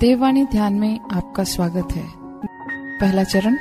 देववाणी ध्यान में आपका स्वागत है। पहला चरण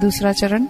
दूसरा चरण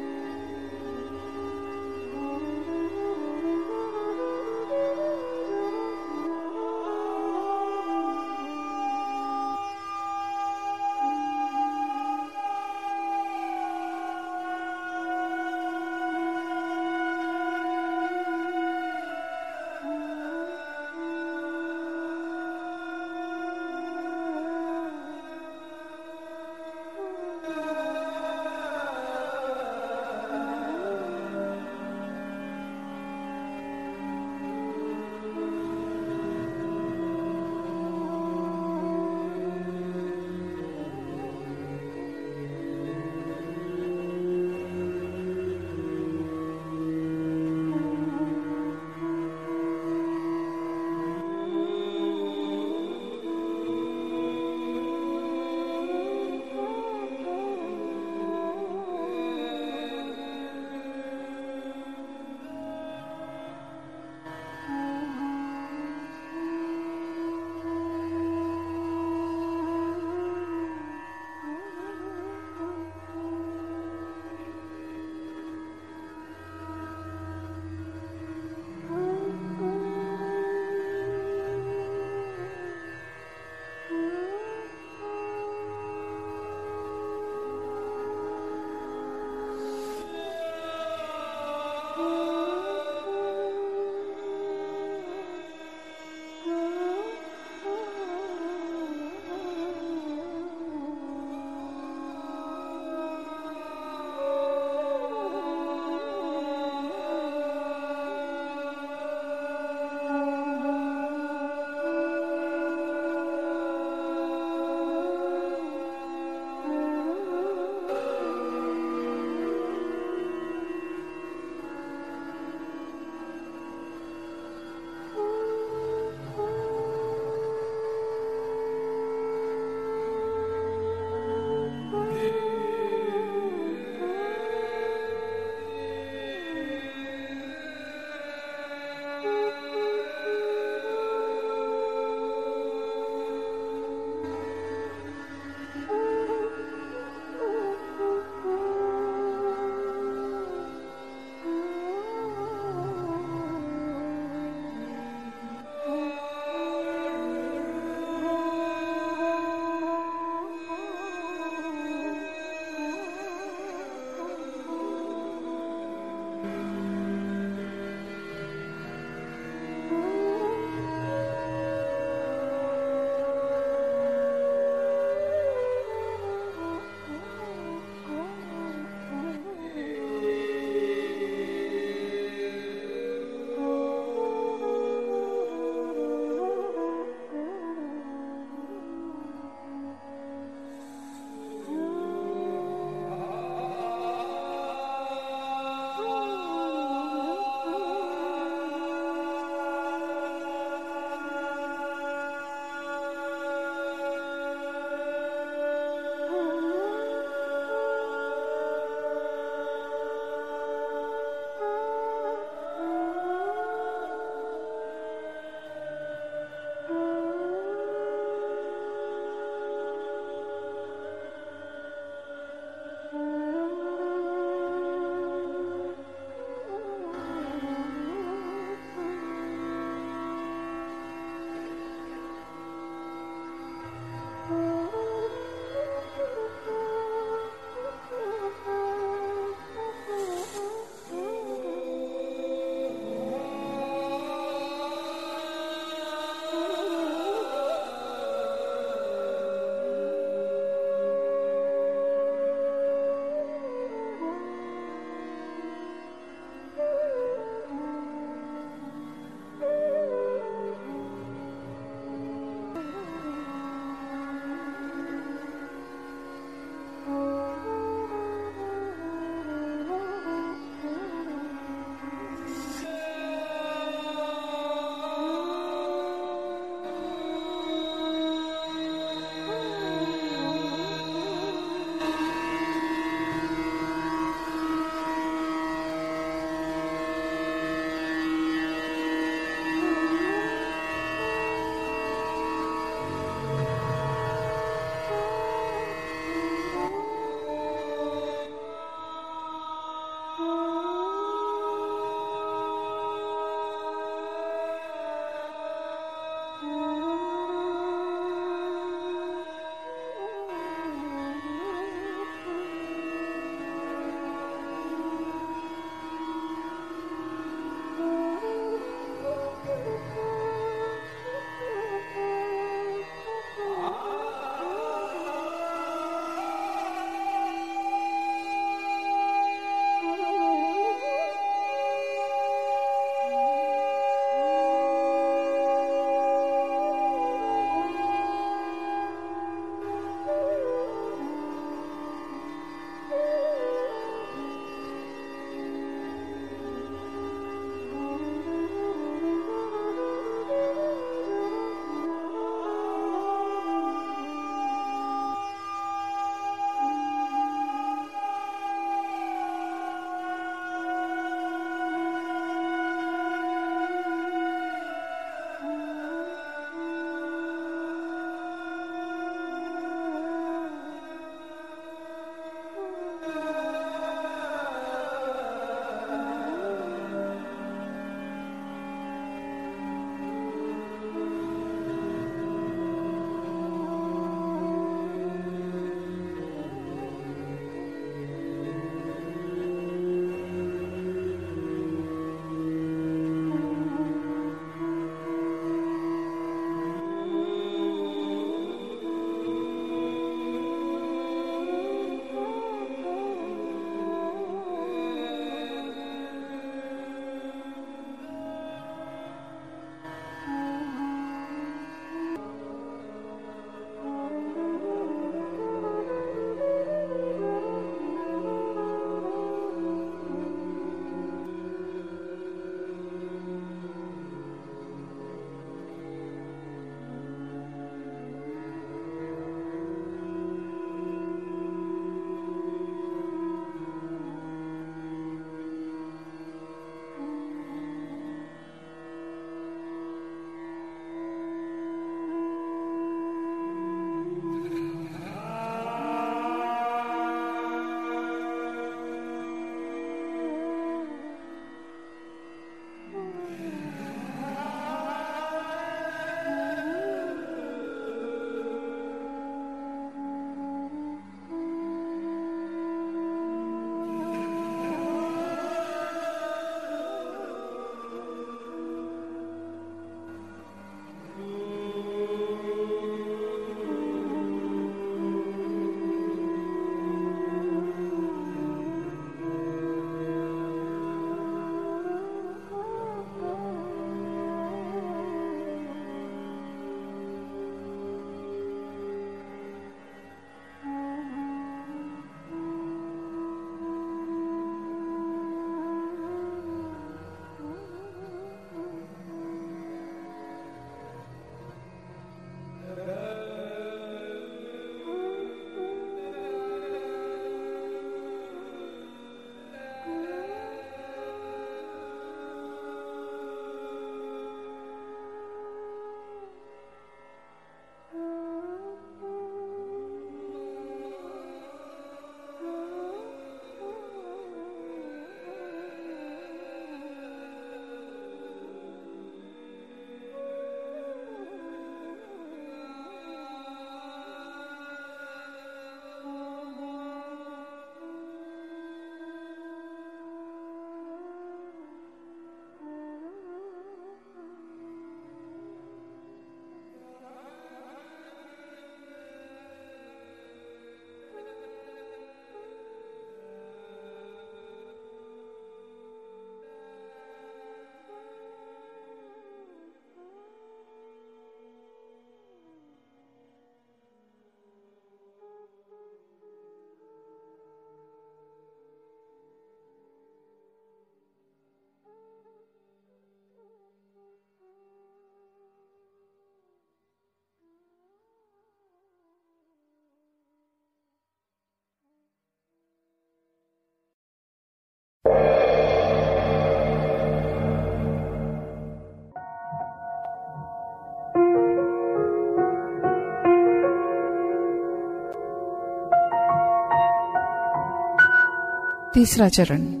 तीसरा चरण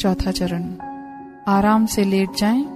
चौथा चरण। आराम से लेट जाएँ